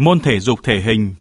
Môn thể dục thể hình.